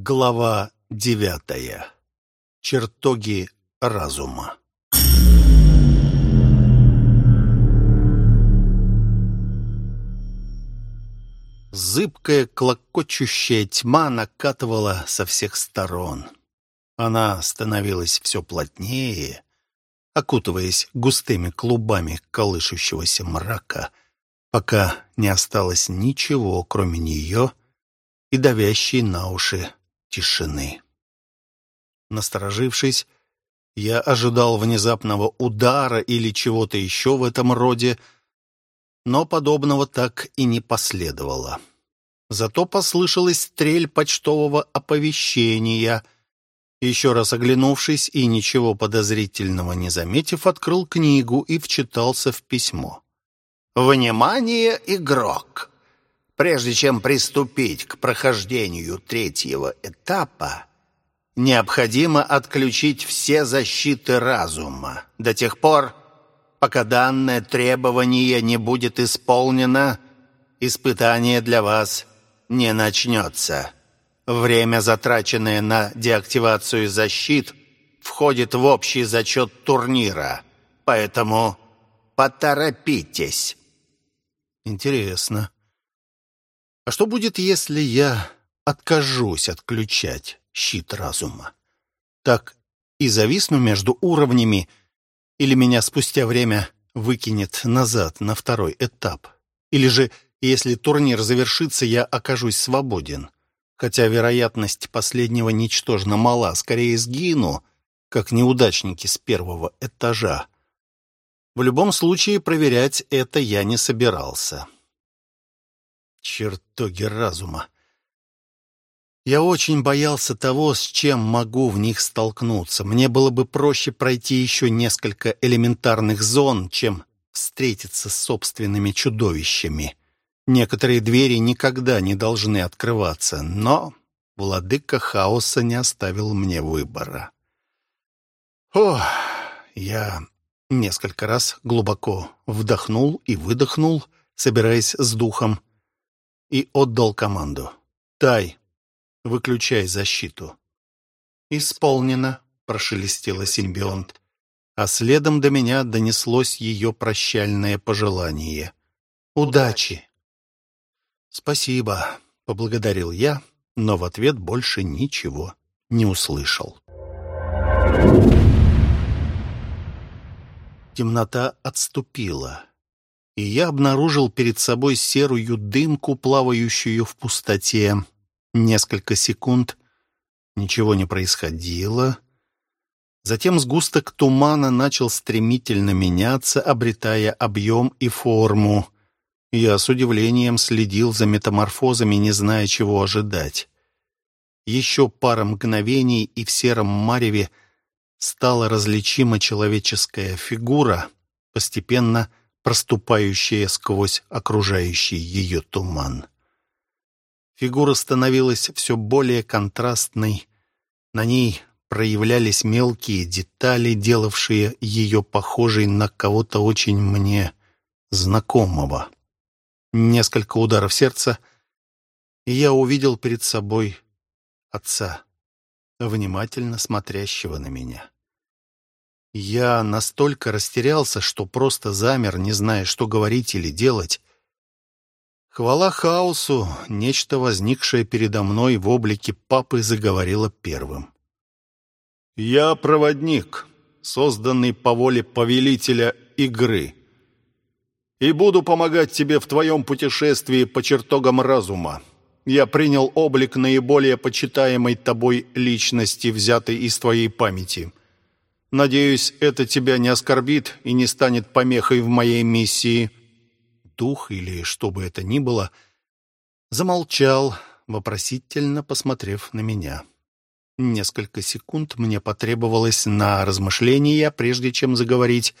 Глава девятая. Чертоги разума. Зыбкая, клокочущая тьма накатывала со всех сторон. Она становилась все плотнее, окутываясь густыми клубами колышущегося мрака, пока не осталось ничего, кроме нее и давящей на уши тишины. Насторожившись, я ожидал внезапного удара или чего-то еще в этом роде, но подобного так и не последовало. Зато послышалась стрель почтового оповещения — еще раз оглянувшись и ничего подозрительного не заметив, открыл книгу и вчитался в письмо. «Внимание, игрок! Прежде чем приступить к прохождению третьего этапа, необходимо отключить все защиты разума до тех пор, пока данное требование не будет исполнено, испытание для вас не начнется». Время, затраченное на деактивацию защит, входит в общий зачет турнира. Поэтому поторопитесь. Интересно. А что будет, если я откажусь отключать щит разума? Так и зависну между уровнями, или меня спустя время выкинет назад на второй этап? Или же, если турнир завершится, я окажусь свободен? хотя вероятность последнего ничтожно мала, скорее сгину, как неудачники с первого этажа. В любом случае проверять это я не собирался. Чертоги разума. Я очень боялся того, с чем могу в них столкнуться. Мне было бы проще пройти еще несколько элементарных зон, чем встретиться с собственными чудовищами. Некоторые двери никогда не должны открываться, но владыка хаоса не оставил мне выбора. Ох, я несколько раз глубоко вдохнул и выдохнул, собираясь с духом, и отдал команду. «Тай, выключай защиту». «Исполнено», — прошелестела симбионт, а следом до меня донеслось ее прощальное пожелание. «Удачи!» «Спасибо», — поблагодарил я, но в ответ больше ничего не услышал. Темнота отступила, и я обнаружил перед собой серую дымку, плавающую в пустоте. Несколько секунд ничего не происходило. Затем сгусток тумана начал стремительно меняться, обретая объем и форму. Я с удивлением следил за метаморфозами, не зная, чего ожидать. Еще пара мгновений, и в сером мареве стала различима человеческая фигура, постепенно проступающая сквозь окружающий ее туман. Фигура становилась все более контрастной. На ней проявлялись мелкие детали, делавшие ее похожей на кого-то очень мне знакомого. Несколько ударов сердца, и я увидел перед собой отца, внимательно смотрящего на меня. Я настолько растерялся, что просто замер, не зная, что говорить или делать. Хвала хаосу, нечто, возникшее передо мной в облике папы, заговорило первым. «Я проводник, созданный по воле повелителя игры и буду помогать тебе в твоем путешествии по чертогам разума. Я принял облик наиболее почитаемой тобой личности, взятой из твоей памяти. Надеюсь, это тебя не оскорбит и не станет помехой в моей миссии». Дух, или что бы это ни было, замолчал, вопросительно посмотрев на меня. Несколько секунд мне потребовалось на размышления, прежде чем заговорить,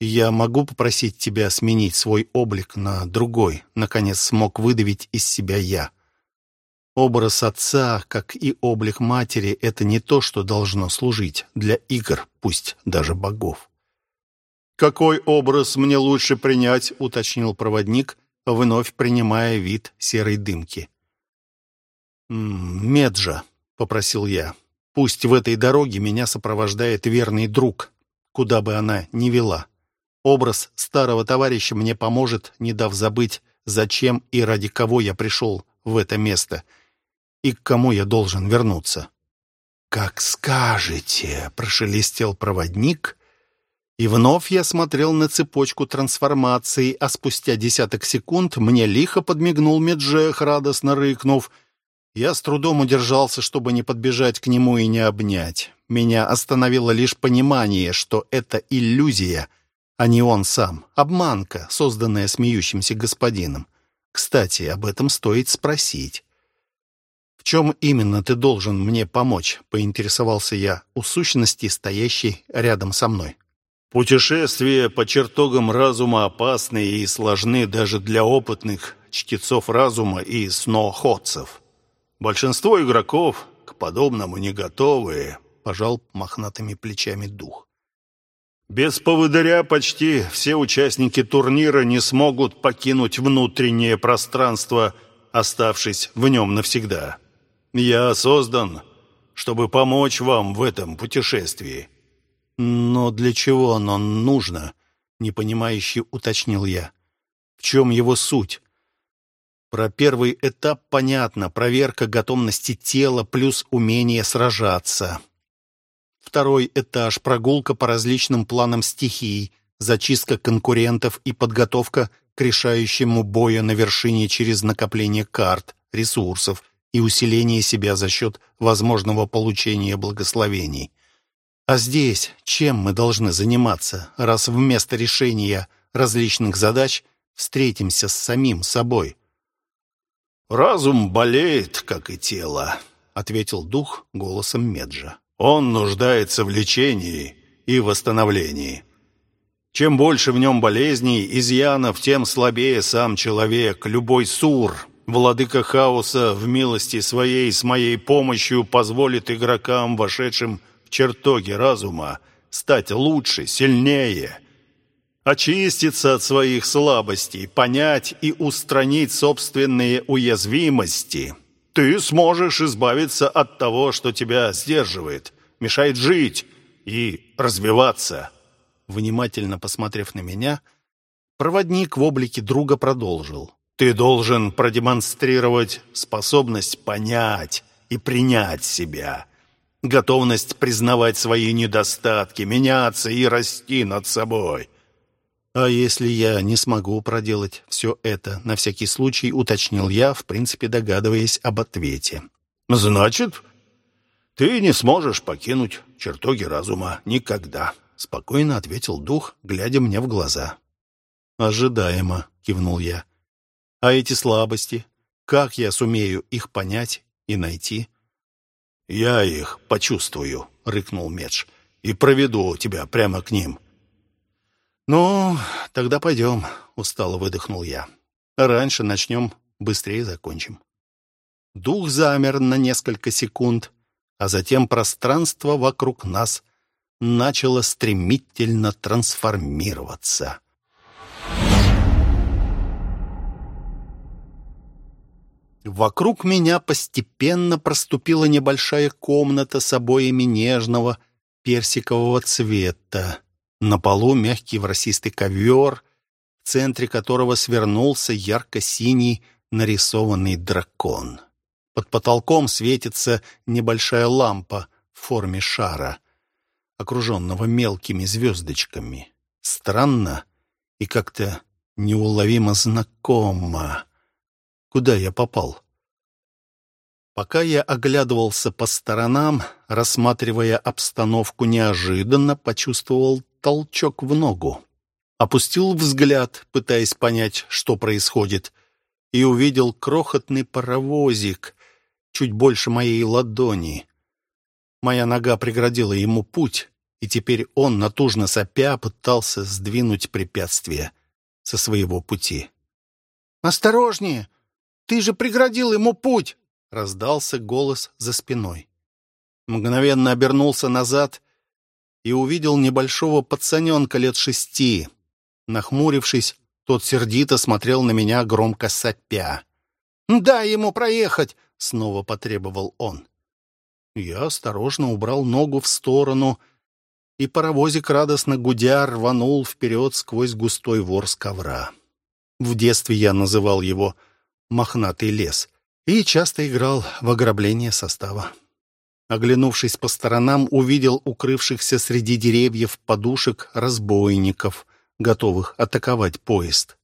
«Я могу попросить тебя сменить свой облик на другой», — наконец смог выдавить из себя я. Образ отца, как и облик матери, — это не то, что должно служить для игр, пусть даже богов. «Какой образ мне лучше принять?» — уточнил проводник, вновь принимая вид серой дымки. «Меджа», — попросил я, — «пусть в этой дороге меня сопровождает верный друг, куда бы она ни вела. Образ старого товарища мне поможет, не дав забыть, зачем и ради кого я пришел в это место и к кому я должен вернуться». «Как скажете», — прошелестел проводник, и вновь я смотрел на цепочку трансформации, а спустя десяток секунд мне лихо подмигнул Меджех, радостно рыкнув. Я с трудом удержался, чтобы не подбежать к нему и не обнять. Меня остановило лишь понимание, что это иллюзия, а не он сам, обманка, созданная смеющимся господином. Кстати, об этом стоит спросить. «В чем именно ты должен мне помочь?» — поинтересовался я у сущности, стоящей рядом со мной. Путешествия по чертогам разума опасны и сложны даже для опытных чтецов разума и сноходцев. Большинство игроков к подобному не готовы, пожал мохнатыми плечами дух. Без поводыря почти все участники турнира не смогут покинуть внутреннее пространство, оставшись в нем навсегда. Я создан, чтобы помочь вам в этом путешествии. «Но для чего оно нужно?» — непонимающе уточнил я. «В чем его суть?» Про первый этап понятно, проверка готовности тела плюс умение сражаться. Второй этаж — прогулка по различным планам стихий, зачистка конкурентов и подготовка к решающему бою на вершине через накопление карт, ресурсов и усиление себя за счет возможного получения благословений. А здесь чем мы должны заниматься, раз вместо решения различных задач встретимся с самим собой? «Разум болеет, как и тело», — ответил дух голосом Меджа. «Он нуждается в лечении и восстановлении. Чем больше в нем болезней, изъянов, тем слабее сам человек, любой сур. Владыка хаоса в милости своей с моей помощью позволит игрокам, вошедшим чертоги разума, стать лучше, сильнее, очиститься от своих слабостей, понять и устранить собственные уязвимости. Ты сможешь избавиться от того, что тебя сдерживает, мешает жить и развиваться. Внимательно посмотрев на меня, проводник в облике друга продолжил. Ты должен продемонстрировать способность понять и принять себя – готовность признавать свои недостатки, меняться и расти над собой. А если я не смогу проделать все это, на всякий случай уточнил я, в принципе догадываясь об ответе. Значит, ты не сможешь покинуть чертоги разума никогда, спокойно ответил дух, глядя мне в глаза. Ожидаемо, кивнул я. А эти слабости, как я сумею их понять и найти? «Я их почувствую», — рыкнул Медж, — «и проведу тебя прямо к ним». «Ну, тогда пойдем», — устало выдохнул я. «Раньше начнем, быстрее закончим». Дух замер на несколько секунд, а затем пространство вокруг нас начало стремительно трансформироваться. Вокруг меня постепенно проступила небольшая комната с обоями нежного персикового цвета. На полу мягкий ворсистый ковер, в центре которого свернулся ярко-синий нарисованный дракон. Под потолком светится небольшая лампа в форме шара, окруженного мелкими звездочками. Странно и как-то неуловимо знакомо. Куда я попал? Пока я оглядывался по сторонам, рассматривая обстановку, неожиданно почувствовал толчок в ногу. Опустил взгляд, пытаясь понять, что происходит, и увидел крохотный паровозик, чуть больше моей ладони. Моя нога преградила ему путь, и теперь он, натужно сопя, пытался сдвинуть препятствие со своего пути. «Осторожнее! Ты же преградил ему путь!» — раздался голос за спиной. Мгновенно обернулся назад и увидел небольшого пацаненка лет шести. Нахмурившись, тот сердито смотрел на меня, громко сопя. «Дай ему проехать!» — снова потребовал он. Я осторожно убрал ногу в сторону, и паровозик, радостно гудя, рванул вперед сквозь густой ворс ковра. В детстве я называл его «мохнатый лес» и часто играл в ограбление состава. Оглянувшись по сторонам, увидел укрывшихся среди деревьев подушек разбойников, готовых атаковать поезд.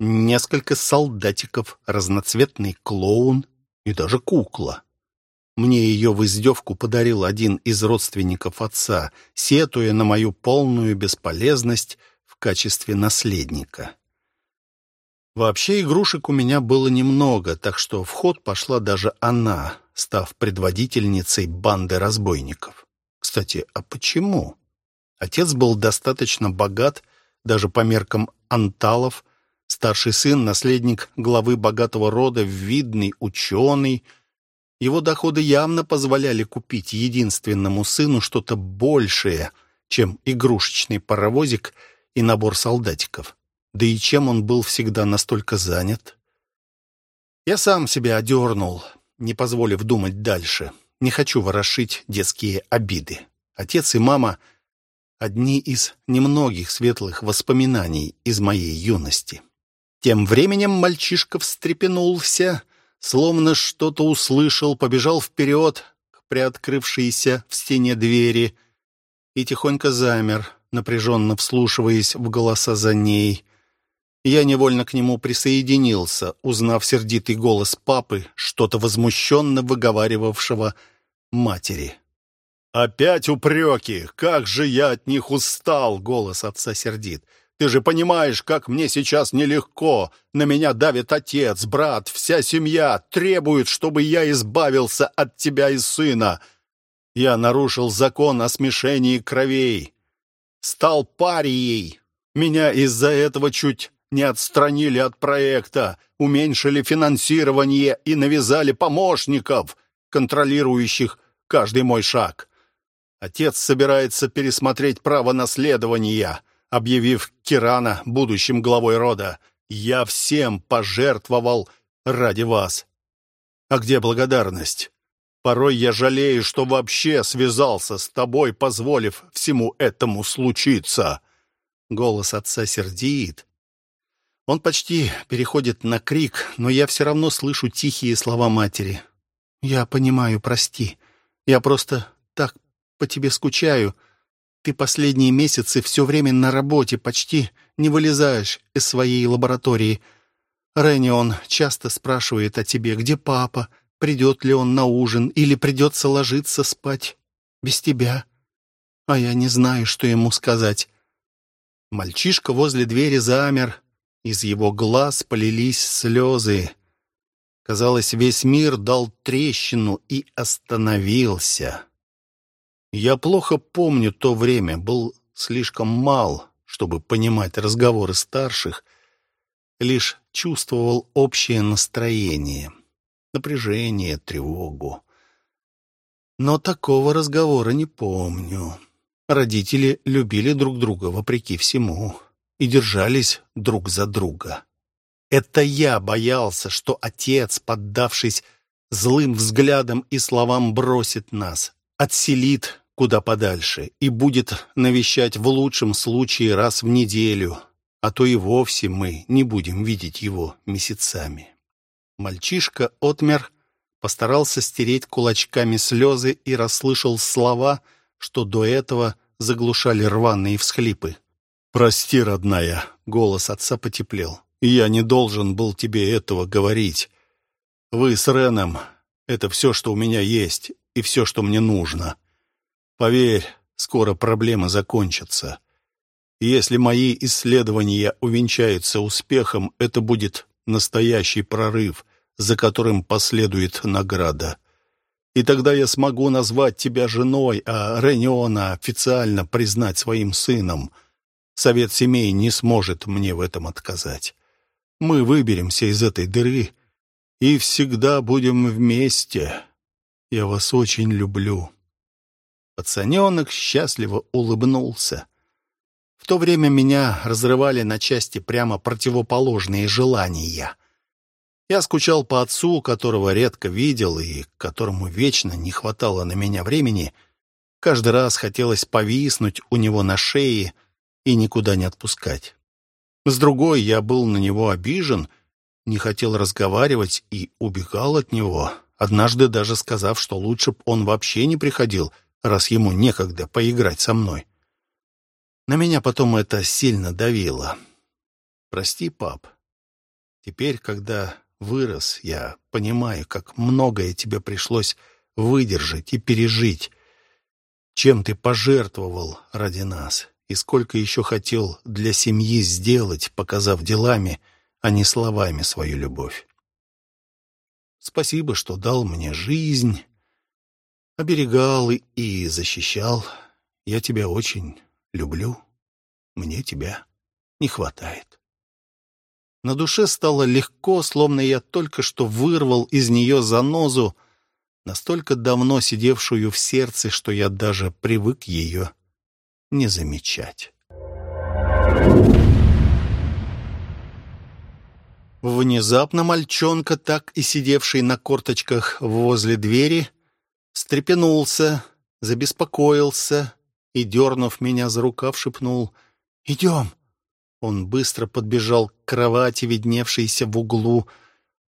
Несколько солдатиков, разноцветный клоун и даже кукла. Мне ее в издевку подарил один из родственников отца, сетуя на мою полную бесполезность в качестве наследника. Вообще игрушек у меня было немного, так что в ход пошла даже она, став предводительницей банды разбойников. Кстати, а почему? Отец был достаточно богат, даже по меркам анталов, старший сын, наследник главы богатого рода, видный ученый. Его доходы явно позволяли купить единственному сыну что-то большее, чем игрушечный паровозик и набор солдатиков. Да и чем он был всегда настолько занят? Я сам себя одернул, не позволив думать дальше. Не хочу ворошить детские обиды. Отец и мама — одни из немногих светлых воспоминаний из моей юности. Тем временем мальчишка встрепенулся, словно что-то услышал, побежал вперед к приоткрывшейся в стене двери и тихонько замер, напряженно вслушиваясь в голоса за ней — я невольно к нему присоединился, узнав сердитый голос папы, что-то возмущенно выговаривавшего матери. «Опять упреки! Как же я от них устал!» — голос отца сердит. «Ты же понимаешь, как мне сейчас нелегко. На меня давит отец, брат, вся семья. Требуют, чтобы я избавился от тебя и сына. Я нарушил закон о смешении кровей. Стал парией. Меня из-за этого чуть не отстранили от проекта, уменьшили финансирование и навязали помощников, контролирующих каждый мой шаг. Отец собирается пересмотреть право наследования, объявив Кирана будущим главой рода. Я всем пожертвовал ради вас. А где благодарность? Порой я жалею, что вообще связался с тобой, позволив всему этому случиться. Голос отца сердит, он почти переходит на крик, но я все равно слышу тихие слова матери. «Я понимаю, прости. Я просто так по тебе скучаю. Ты последние месяцы все время на работе, почти не вылезаешь из своей лаборатории. Ренни, часто спрашивает о тебе, где папа, придет ли он на ужин или придется ложиться спать без тебя. А я не знаю, что ему сказать». Мальчишка возле двери замер, из его глаз полились слезы. Казалось, весь мир дал трещину и остановился. Я плохо помню то время, был слишком мал, чтобы понимать разговоры старших, лишь чувствовал общее настроение, напряжение, тревогу. Но такого разговора не помню. Родители любили друг друга вопреки всему и держались друг за друга. Это я боялся, что отец, поддавшись злым взглядам и словам, бросит нас, отселит куда подальше и будет навещать в лучшем случае раз в неделю, а то и вовсе мы не будем видеть его месяцами. Мальчишка отмер, постарался стереть кулачками слезы и расслышал слова, что до этого заглушали рваные всхлипы. «Прости, родная», — голос отца потеплел. «Я не должен был тебе этого говорить. Вы с Реном — это все, что у меня есть, и все, что мне нужно. Поверь, скоро проблемы закончатся. Если мои исследования увенчаются успехом, это будет настоящий прорыв, за которым последует награда. И тогда я смогу назвать тебя женой, а Рениона официально признать своим сыном». Совет семей не сможет мне в этом отказать. Мы выберемся из этой дыры и всегда будем вместе. Я вас очень люблю». Пацаненок счастливо улыбнулся. В то время меня разрывали на части прямо противоположные желания. Я скучал по отцу, которого редко видел и которому вечно не хватало на меня времени. Каждый раз хотелось повиснуть у него на шее и никуда не отпускать. С другой, я был на него обижен, не хотел разговаривать и убегал от него, однажды даже сказав, что лучше б он вообще не приходил, раз ему некогда поиграть со мной. На меня потом это сильно давило. Прости, пап. Теперь, когда вырос, я понимаю, как многое тебе пришлось выдержать и пережить, чем ты пожертвовал ради нас, и сколько еще хотел для семьи сделать, показав делами, а не словами свою любовь. Спасибо, что дал мне жизнь, оберегал и защищал. Я тебя очень люблю. Мне тебя не хватает. На душе стало легко, словно я только что вырвал из нее занозу, настолько давно сидевшую в сердце, что я даже привык ее не замечать. Внезапно мальчонка, так и сидевший на корточках возле двери, встрепенулся, забеспокоился и, дернув меня за рукав, шепнул «Идем!» Он быстро подбежал к кровати, видневшейся в углу,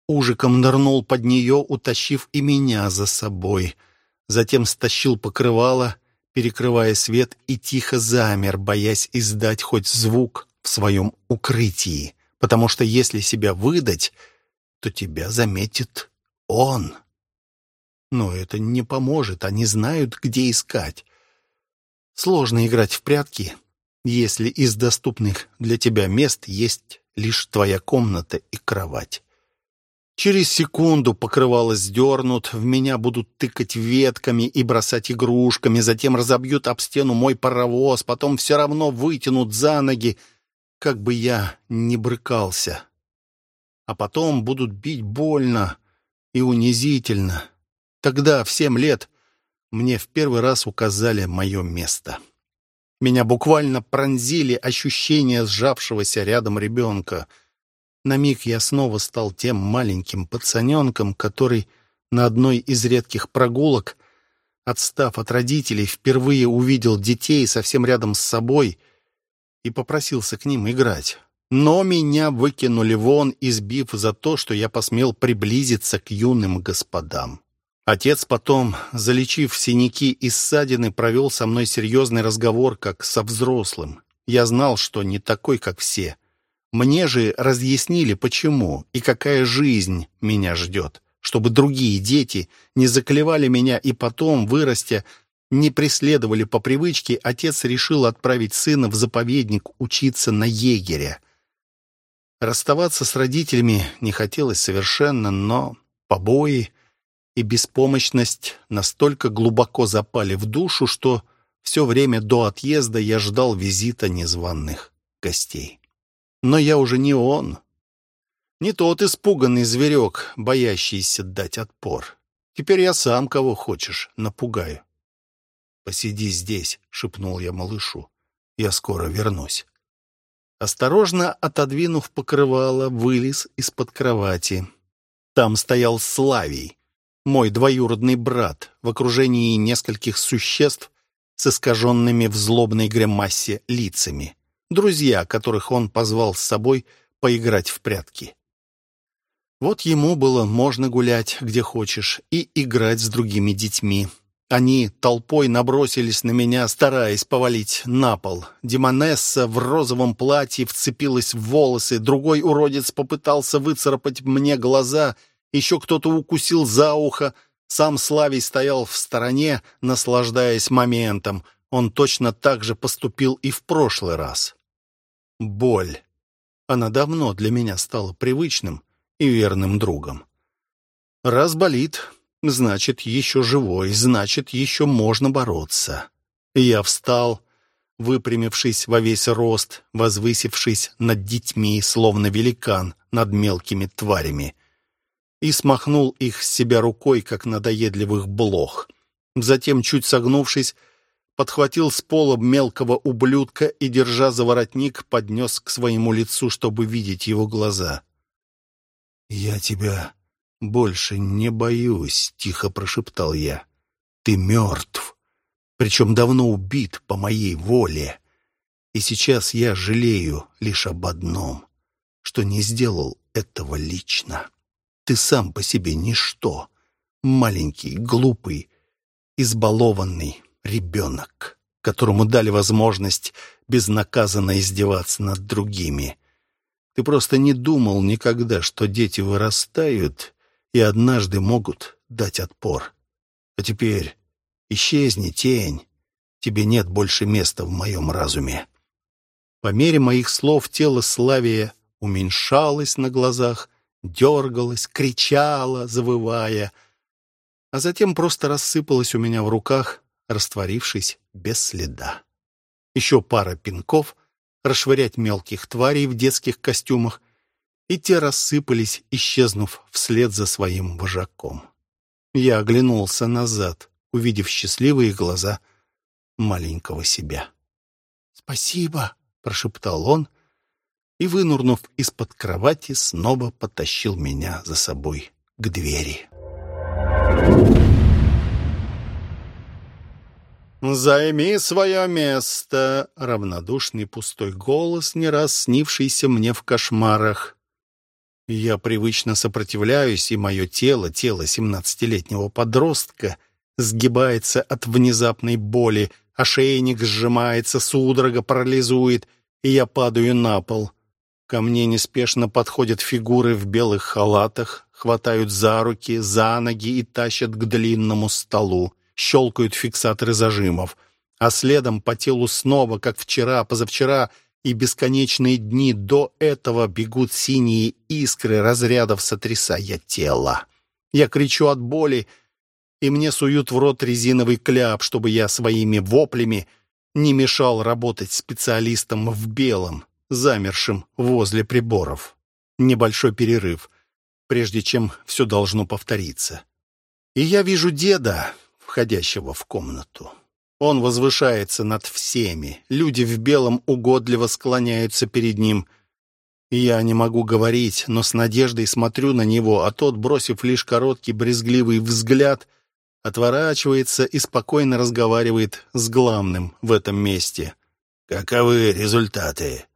ужиком нырнул под нее, утащив и меня за собой. Затем стащил покрывало, перекрывая свет, и тихо замер, боясь издать хоть звук в своем укрытии, потому что если себя выдать, то тебя заметит он. Но это не поможет, они знают, где искать. Сложно играть в прятки, если из доступных для тебя мест есть лишь твоя комната и кровать. Через секунду покрывало сдернут, в меня будут тыкать ветками и бросать игрушками, затем разобьют об стену мой паровоз, потом все равно вытянут за ноги, как бы я ни брыкался. А потом будут бить больно и унизительно. Тогда, в семь лет, мне в первый раз указали мое место. Меня буквально пронзили ощущения сжавшегося рядом ребенка. На миг я снова стал тем маленьким пацаненком, который на одной из редких прогулок, отстав от родителей, впервые увидел детей совсем рядом с собой и попросился к ним играть. Но меня выкинули вон, избив за то, что я посмел приблизиться к юным господам. Отец потом, залечив синяки и ссадины, провел со мной серьезный разговор, как со взрослым. Я знал, что не такой, как все. Мне же разъяснили, почему и какая жизнь меня ждет, чтобы другие дети не заклевали меня и потом, вырастя, не преследовали по привычке, отец решил отправить сына в заповедник учиться на егеря. Расставаться с родителями не хотелось совершенно, но побои и беспомощность настолько глубоко запали в душу, что все время до отъезда я ждал визита незваных гостей. Но я уже не он. Не тот испуганный зверек, боящийся дать отпор. Теперь я сам кого хочешь напугаю. «Посиди здесь», — шепнул я малышу. «Я скоро вернусь». Осторожно отодвинув покрывало, вылез из-под кровати. Там стоял Славий, мой двоюродный брат, в окружении нескольких существ с искаженными в злобной гримасе лицами, друзья, которых он позвал с собой поиграть в прятки. Вот ему было можно гулять где хочешь и играть с другими детьми. Они толпой набросились на меня, стараясь повалить на пол. Демонесса в розовом платье вцепилась в волосы, другой уродец попытался выцарапать мне глаза — еще кто-то укусил за ухо. Сам Славий стоял в стороне, наслаждаясь моментом. Он точно так же поступил и в прошлый раз. Боль. Она давно для меня стала привычным и верным другом. Раз болит, значит, еще живой, значит, еще можно бороться. Я встал, выпрямившись во весь рост, возвысившись над детьми, словно великан над мелкими тварями и смахнул их с себя рукой, как надоедливых блох. Затем, чуть согнувшись, подхватил с пола мелкого ублюдка и, держа за воротник, поднес к своему лицу, чтобы видеть его глаза. «Я тебя больше не боюсь», — тихо прошептал я. «Ты мертв, причем давно убит по моей воле. И сейчас я жалею лишь об одном, что не сделал этого лично. Ты сам по себе ничто, маленький, глупый, избалованный ребенок, которому дали возможность безнаказанно издеваться над другими. Ты просто не думал никогда, что дети вырастают и однажды могут дать отпор. А теперь исчезни, тень. Тебе нет больше места в моем разуме. По мере моих слов тело Славия уменьшалось на глазах, дергалось, кричало, завывая, а затем просто рассыпалось у меня в руках, растворившись без следа. Еще пара пинков, расшвырять мелких тварей в детских костюмах, и те рассыпались, исчезнув вслед за своим вожаком. Я оглянулся назад, увидев счастливые глаза маленького себя. «Спасибо!» — прошептал он, и, вынурнув из-под кровати, снова потащил меня за собой к двери. «Займи свое место!» — равнодушный пустой голос, не раз снившийся мне в кошмарах. Я привычно сопротивляюсь, и мое тело, тело семнадцатилетнего подростка, сгибается от внезапной боли, ошейник сжимается, судорога парализует, и я падаю на пол. Ко мне неспешно подходят фигуры в белых халатах, хватают за руки, за ноги и тащат к длинному столу щелкают фиксаторы зажимов, а следом по телу снова, как вчера, позавчера и бесконечные дни до этого бегут синие искры разрядов, сотрясая тело. Я кричу от боли, и мне суют в рот резиновый кляп, чтобы я своими воплями не мешал работать специалистам в белом, замершим возле приборов. Небольшой перерыв, прежде чем все должно повториться. И я вижу деда, входящего в комнату. Он возвышается над всеми. Люди в белом угодливо склоняются перед ним. Я не могу говорить, но с надеждой смотрю на него, а тот, бросив лишь короткий брезгливый взгляд, отворачивается и спокойно разговаривает с главным в этом месте. «Каковы результаты?»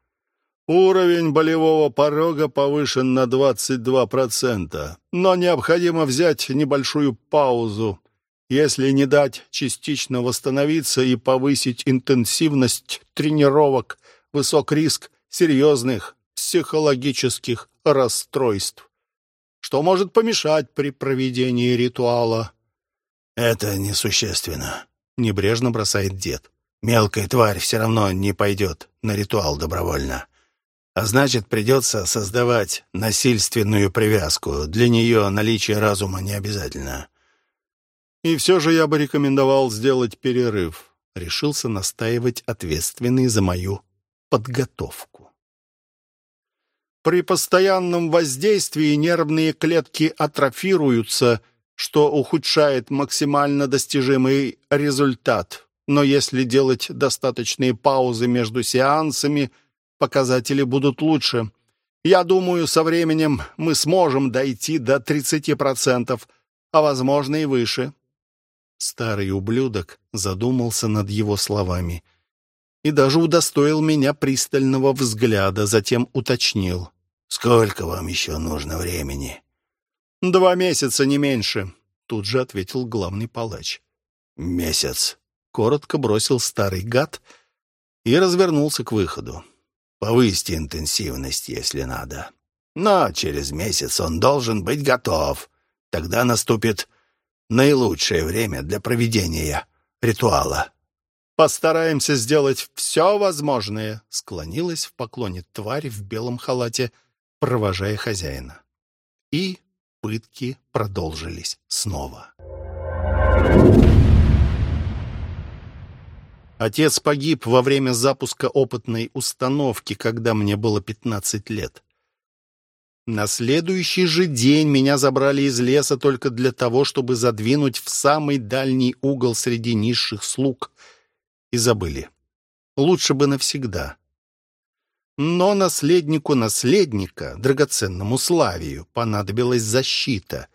Уровень болевого порога повышен на 22%, но необходимо взять небольшую паузу. Если не дать частично восстановиться и повысить интенсивность тренировок, высок риск серьезных психологических расстройств, что может помешать при проведении ритуала. «Это несущественно», — небрежно бросает дед. «Мелкая тварь все равно не пойдет на ритуал добровольно. А значит, придется создавать насильственную привязку. Для нее наличие разума не обязательно. И все же я бы рекомендовал сделать перерыв. Решился настаивать ответственный за мою подготовку. При постоянном воздействии нервные клетки атрофируются, что ухудшает максимально достижимый результат. Но если делать достаточные паузы между сеансами, показатели будут лучше. Я думаю, со временем мы сможем дойти до 30%, а возможно и выше. Старый ублюдок задумался над его словами и даже удостоил меня пристального взгляда, затем уточнил. «Сколько вам еще нужно времени?» «Два месяца, не меньше», — тут же ответил главный палач. «Месяц», — коротко бросил старый гад и развернулся к выходу. «Повысьте интенсивность, если надо. Но через месяц он должен быть готов. Тогда наступит наилучшее время для проведения ритуала. «Постараемся сделать все возможное», — склонилась в поклоне тварь в белом халате, провожая хозяина. И пытки продолжились снова. Отец погиб во время запуска опытной установки, когда мне было 15 лет. На следующий же день меня забрали из леса только для того, чтобы задвинуть в самый дальний угол среди низших слуг. И забыли. Лучше бы навсегда. Но наследнику наследника, драгоценному Славию, понадобилась защита.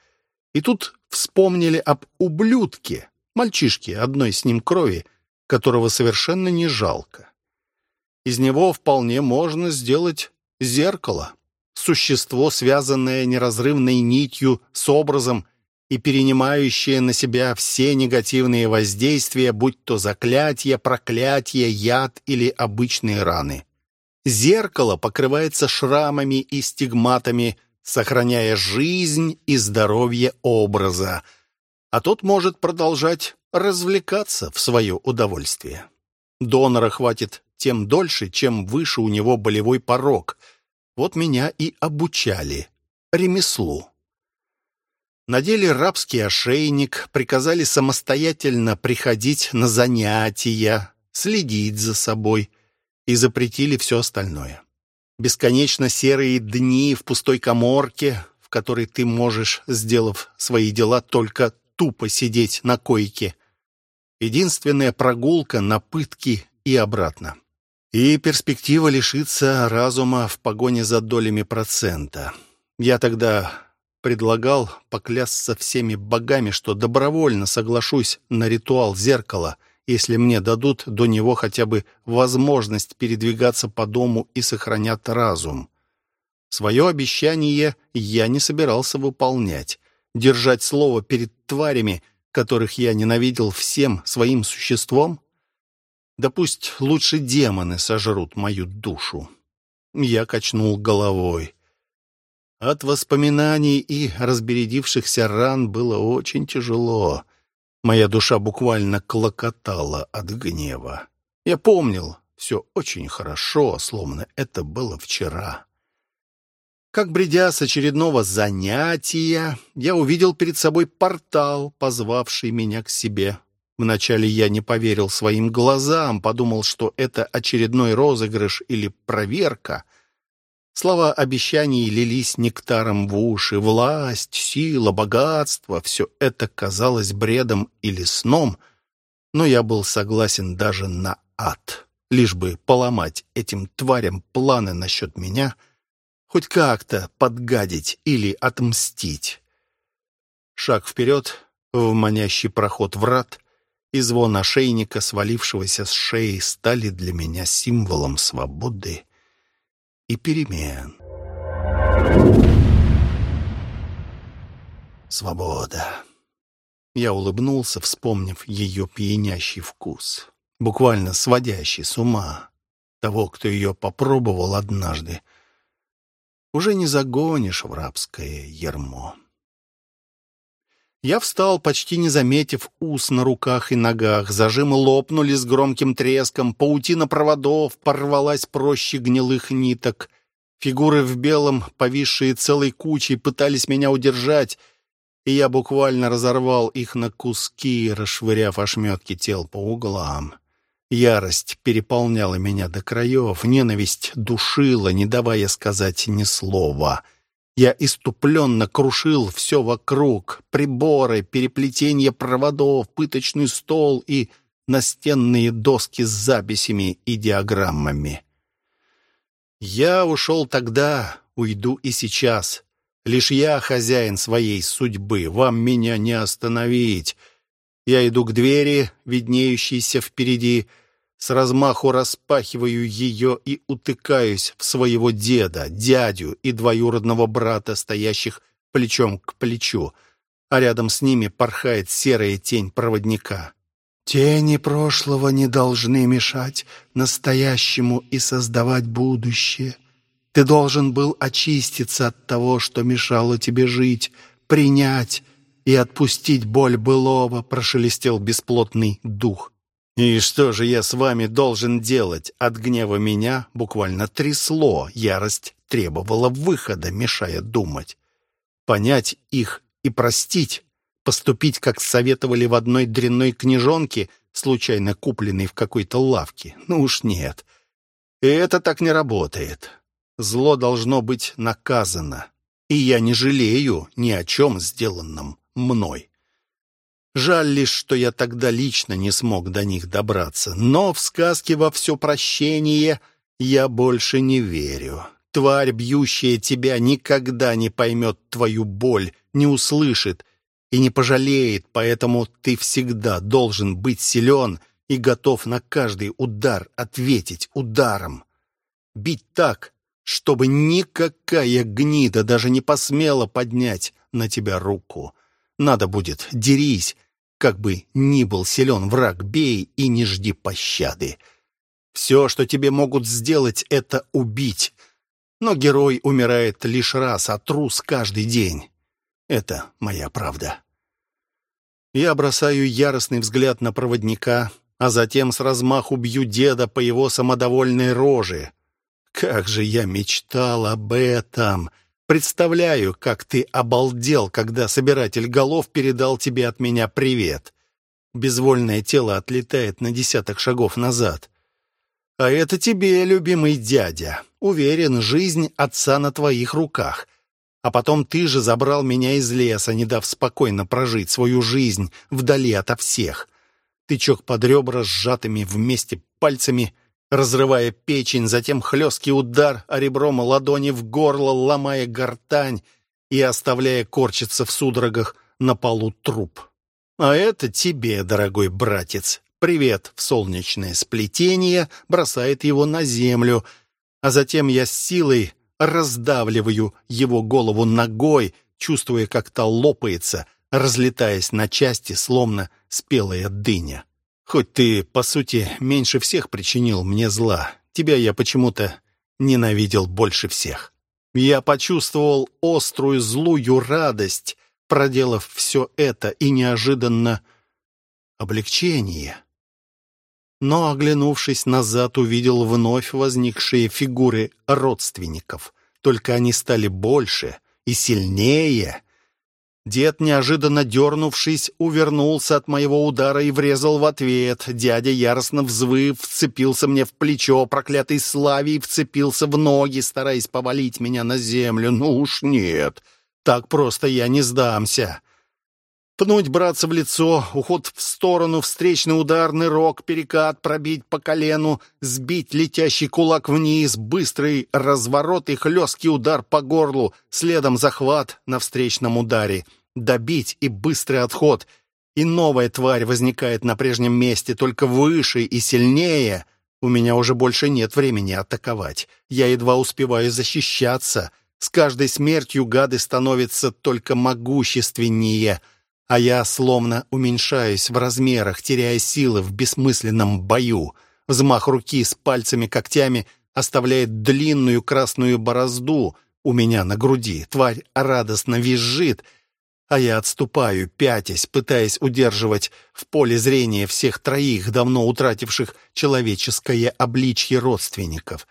И тут вспомнили об ублюдке, мальчишке одной с ним крови, которого совершенно не жалко. Из него вполне можно сделать зеркало, существо, связанное неразрывной нитью с образом и перенимающее на себя все негативные воздействия, будь то заклятие, проклятие, яд или обычные раны. Зеркало покрывается шрамами и стигматами, сохраняя жизнь и здоровье образа, а тот может продолжать развлекаться в свое удовольствие. Донора хватит тем дольше, чем выше у него болевой порог. Вот меня и обучали ремеслу. Надели рабский ошейник, приказали самостоятельно приходить на занятия, следить за собой и запретили все остальное. Бесконечно серые дни в пустой коморке, в которой ты можешь, сделав свои дела, только тупо сидеть на койке. Единственная прогулка на пытки и обратно. И перспектива лишиться разума в погоне за долями процента. Я тогда предлагал поклясться всеми богами, что добровольно соглашусь на ритуал зеркала, если мне дадут до него хотя бы возможность передвигаться по дому и сохранят разум. Свое обещание я не собирался выполнять. Держать слово перед тварями, которых я ненавидел всем своим существом? Да пусть лучше демоны сожрут мою душу. Я качнул головой. От воспоминаний и разбередившихся ран было очень тяжело. Моя душа буквально клокотала от гнева. Я помнил все очень хорошо, словно это было вчера. Как бредя с очередного занятия, я увидел перед собой портал, позвавший меня к себе. Вначале я не поверил своим глазам, подумал, что это очередной розыгрыш или проверка. Слова обещаний лились нектаром в уши. Власть, сила, богатство — все это казалось бредом или сном, но я был согласен даже на ад, лишь бы поломать этим тварям планы насчет меня, хоть как-то подгадить или отмстить. Шаг вперед в манящий проход врат и звон ошейника, свалившегося с шеи, стали для меня символом свободы и перемен. Свобода. Я улыбнулся, вспомнив ее пьянящий вкус, буквально сводящий с ума. Того, кто ее попробовал однажды, уже не загонишь в рабское ермо. Я встал, почти не заметив ус на руках и ногах. Зажимы лопнули с громким треском, паутина проводов порвалась проще гнилых ниток. Фигуры в белом, повисшие целой кучей, пытались меня удержать, и я буквально разорвал их на куски, расшвыряв ошметки тел по углам. Ярость переполняла меня до краев, ненависть душила, не давая сказать ни слова — я иступленно крушил все вокруг. Приборы, переплетение проводов, пыточный стол и настенные доски с записями и диаграммами. Я ушел тогда, уйду и сейчас. Лишь я хозяин своей судьбы, вам меня не остановить. Я иду к двери, виднеющейся впереди, с размаху распахиваю ее и утыкаюсь в своего деда, дядю и двоюродного брата, стоящих плечом к плечу, а рядом с ними порхает серая тень проводника. Тени прошлого не должны мешать настоящему и создавать будущее. Ты должен был очиститься от того, что мешало тебе жить, принять и отпустить боль былого, прошелестел бесплотный дух. «И что же я с вами должен делать?» От гнева меня буквально трясло, ярость требовала выхода, мешая думать. Понять их и простить, поступить, как советовали в одной дрянной книжонке, случайно купленной в какой-то лавке. Ну уж нет. И это так не работает. Зло должно быть наказано. И я не жалею ни о чем сделанном мной. Жаль лишь, что я тогда лично не смог до них добраться. Но в сказке во все прощение Я больше не верю. Тварь, бьющая тебя, никогда не поймет твою боль, не услышит и не пожалеет, поэтому ты всегда должен быть силен и готов на каждый удар ответить ударом. Бить так, чтобы никакая гнида даже не посмела поднять на тебя руку. Надо будет, дерись, как бы ни был силен враг, бей и не жди пощады. Все, что тебе могут сделать, это убить. Но герой умирает лишь раз, а трус каждый день. Это моя правда. Я бросаю яростный взгляд на проводника, а затем с размаху бью деда по его самодовольной роже. Как же я мечтал об этом! Представляю, как ты обалдел, когда собиратель голов передал тебе от меня привет. Безвольное тело отлетает на десяток шагов назад. А это тебе, любимый дядя. Уверен, жизнь отца на твоих руках. А потом ты же забрал меня из леса, не дав спокойно прожить свою жизнь вдали ото всех. Тычок под ребра сжатыми вместе пальцами, разрывая печень, затем хлесткий удар о ребром ладони в горло, ломая гортань и оставляя корчиться в судорогах на полу труп. А это тебе, дорогой братец, привет в солнечное сплетение, бросает его на землю, а затем я с силой раздавливаю его голову ногой, чувствуя, как та лопается, разлетаясь на части, словно спелая дыня. Хоть ты, по сути, меньше всех причинил мне зла, тебя я почему-то ненавидел больше всех. Я почувствовал острую злую радость, проделав все это, и неожиданно облегчение но, оглянувшись назад, увидел вновь возникшие фигуры родственников. Только они стали больше и сильнее. Дед, неожиданно дернувшись, увернулся от моего удара и врезал в ответ. Дядя, яростно взвыв, вцепился мне в плечо, проклятый Славий вцепился в ноги, стараясь повалить меня на землю. Ну уж нет, так просто я не сдамся. Пнуть братца в лицо, уход в сторону, встречный удар, нырок, перекат, пробить по колену, сбить летящий кулак вниз, быстрый разворот и хлесткий удар по горлу, следом захват на встречном ударе, добить и быстрый отход. И новая тварь возникает на прежнем месте, только выше и сильнее. У меня уже больше нет времени атаковать. Я едва успеваю защищаться. С каждой смертью гады становятся только могущественнее — а я словно уменьшаюсь в размерах, теряя силы в бессмысленном бою. Взмах руки с пальцами-когтями оставляет длинную красную борозду у меня на груди. Тварь радостно визжит, а я отступаю, пятясь, пытаясь удерживать в поле зрения всех троих, давно утративших человеческое обличье родственников.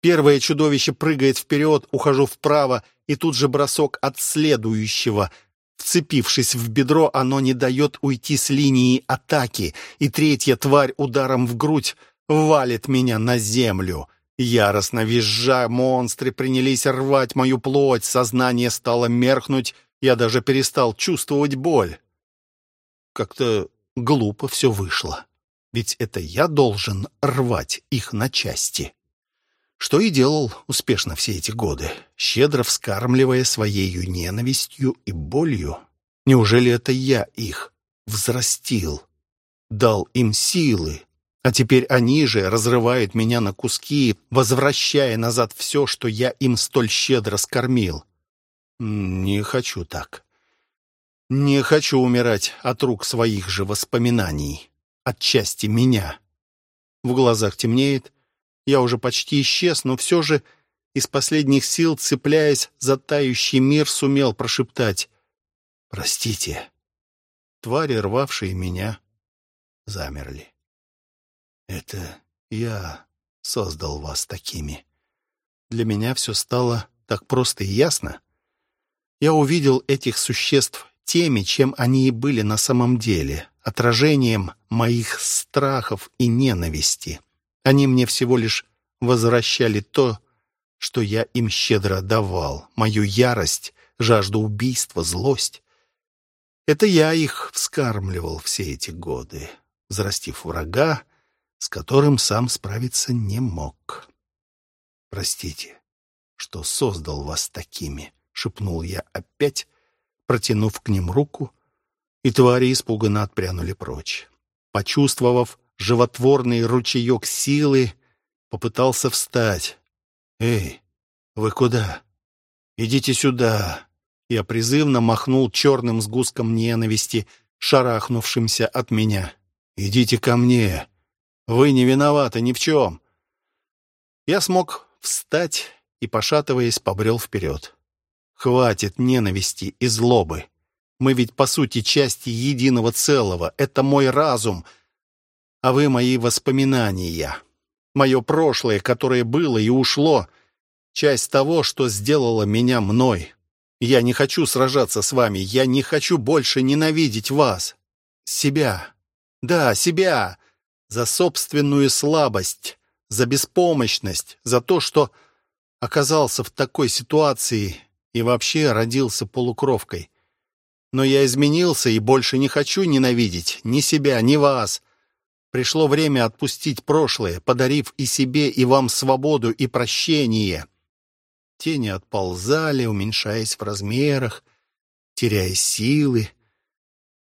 Первое чудовище прыгает вперед, ухожу вправо, и тут же бросок от следующего — Вцепившись в бедро, оно не дает уйти с линии атаки, и третья тварь ударом в грудь валит меня на землю. Яростно визжа, монстры принялись рвать мою плоть, сознание стало меркнуть, я даже перестал чувствовать боль. Как-то глупо все вышло, ведь это я должен рвать их на части что и делал успешно все эти годы, щедро вскармливая своею ненавистью и болью. Неужели это я их взрастил, дал им силы, а теперь они же разрывают меня на куски, возвращая назад все, что я им столь щедро скормил? Не хочу так. Не хочу умирать от рук своих же воспоминаний, от части меня. В глазах темнеет, я уже почти исчез, но все же из последних сил, цепляясь за тающий мир, сумел прошептать «Простите». Твари, рвавшие меня, замерли. «Это я создал вас такими. Для меня все стало так просто и ясно. Я увидел этих существ теми, чем они и были на самом деле, отражением моих страхов и ненависти». Они мне всего лишь возвращали то, что я им щедро давал, мою ярость, жажду убийства, злость. Это я их вскармливал все эти годы, взрастив врага, с которым сам справиться не мог. Простите, что создал вас такими, — шепнул я опять, протянув к ним руку, и твари испуганно отпрянули прочь. Почувствовав животворный ручеек силы, попытался встать. «Эй, вы куда? Идите сюда!» Я призывно махнул черным сгустком ненависти, шарахнувшимся от меня. «Идите ко мне! Вы не виноваты ни в чем!» Я смог встать и, пошатываясь, побрел вперед. «Хватит ненависти и злобы! Мы ведь, по сути, части единого целого. Это мой разум, а вы мои воспоминания. Мое прошлое, которое было и ушло, часть того, что сделало меня мной. Я не хочу сражаться с вами, я не хочу больше ненавидеть вас. Себя. Да, себя. За собственную слабость, за беспомощность, за то, что оказался в такой ситуации и вообще родился полукровкой. Но я изменился и больше не хочу ненавидеть ни себя, ни вас. Пришло время отпустить прошлое, подарив и себе, и вам свободу и прощение. Тени отползали, уменьшаясь в размерах, теряя силы.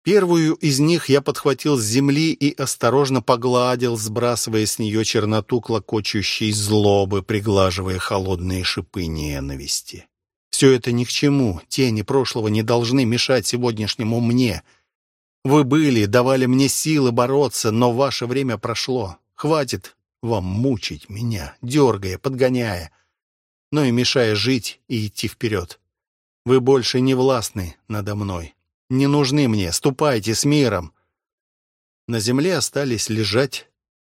Первую из них я подхватил с земли и осторожно погладил, сбрасывая с нее черноту клокочущей злобы, приглаживая холодные шипы ненависти. Все это ни к чему. Тени прошлого не должны мешать сегодняшнему мне. Вы были, давали мне силы бороться, но ваше время прошло. Хватит вам мучить меня, дергая, подгоняя, но и мешая жить и идти вперед. Вы больше не властны надо мной. Не нужны мне, ступайте с миром. На земле остались лежать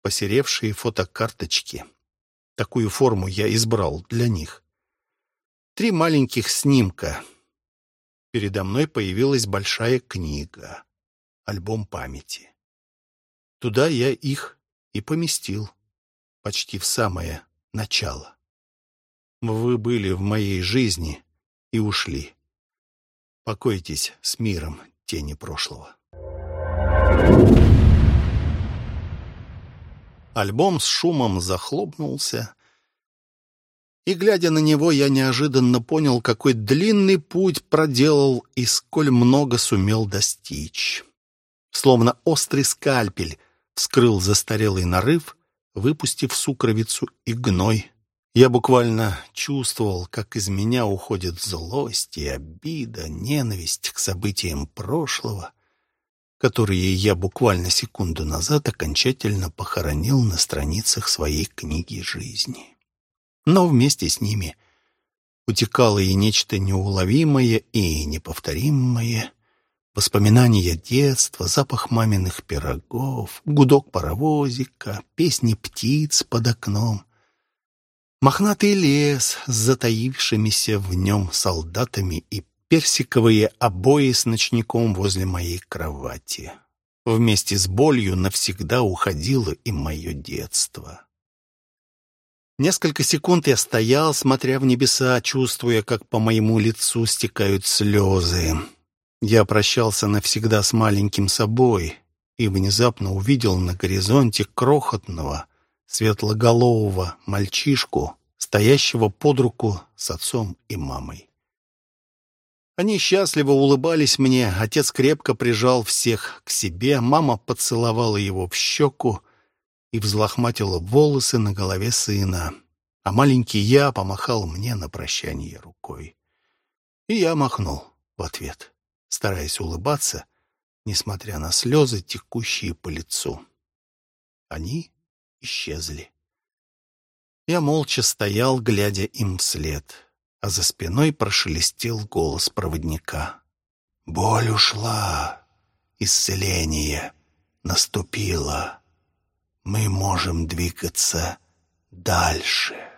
посеревшие фотокарточки. Такую форму я избрал для них. Три маленьких снимка. Передо мной появилась большая книга, альбом памяти. Туда я их и поместил, почти в самое начало. Вы были в моей жизни и ушли. Покойтесь с миром тени прошлого. Альбом с шумом захлопнулся, и, глядя на него, я неожиданно понял, какой длинный путь проделал и сколь много сумел достичь. Словно острый скальпель вскрыл застарелый нарыв, выпустив сукровицу и гной. Я буквально чувствовал, как из меня уходит злость и обида, ненависть к событиям прошлого, которые я буквально секунду назад окончательно похоронил на страницах своей книги жизни. Но вместе с ними утекало и нечто неуловимое и неповторимое, воспоминания детства, запах маминых пирогов, гудок паровозика, песни птиц под окном, мохнатый лес с затаившимися в нем солдатами и персиковые обои с ночником возле моей кровати. Вместе с болью навсегда уходило и мое детство. Несколько секунд я стоял, смотря в небеса, чувствуя, как по моему лицу стекают слезы. Я прощался навсегда с маленьким собой и внезапно увидел на горизонте крохотного, светлоголового мальчишку, стоящего под руку с отцом и мамой. Они счастливо улыбались мне, отец крепко прижал всех к себе, мама поцеловала его в щеку, и взлохматила волосы на голове сына, а маленький я помахал мне на прощание рукой. И я махнул в ответ, стараясь улыбаться, несмотря на слезы, текущие по лицу. Они исчезли. Я молча стоял, глядя им вслед, а за спиной прошелестел голос проводника. «Боль ушла, исцеление наступило» мы можем двигаться дальше.